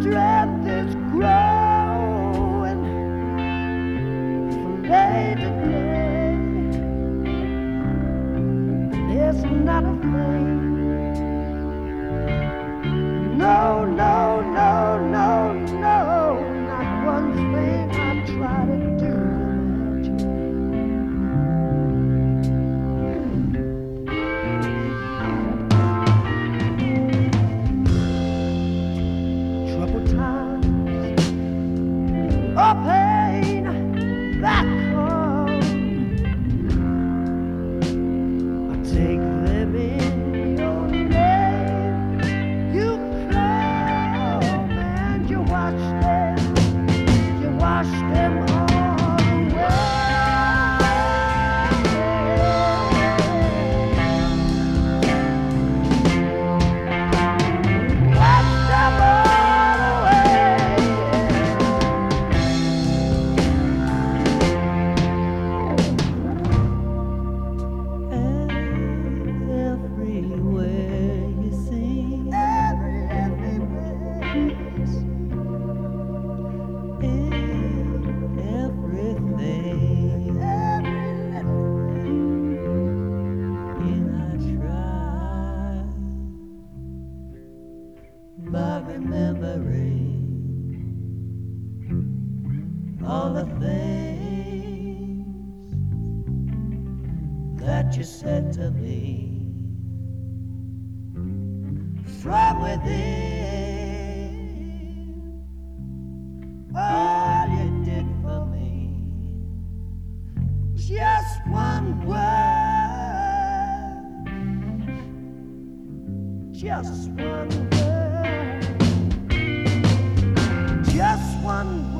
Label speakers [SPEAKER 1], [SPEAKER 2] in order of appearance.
[SPEAKER 1] strength is growing from day to day. It's not a thing. up
[SPEAKER 2] by remembering all the things that you said to me
[SPEAKER 1] from within. All you did for me was just one word, just one. sun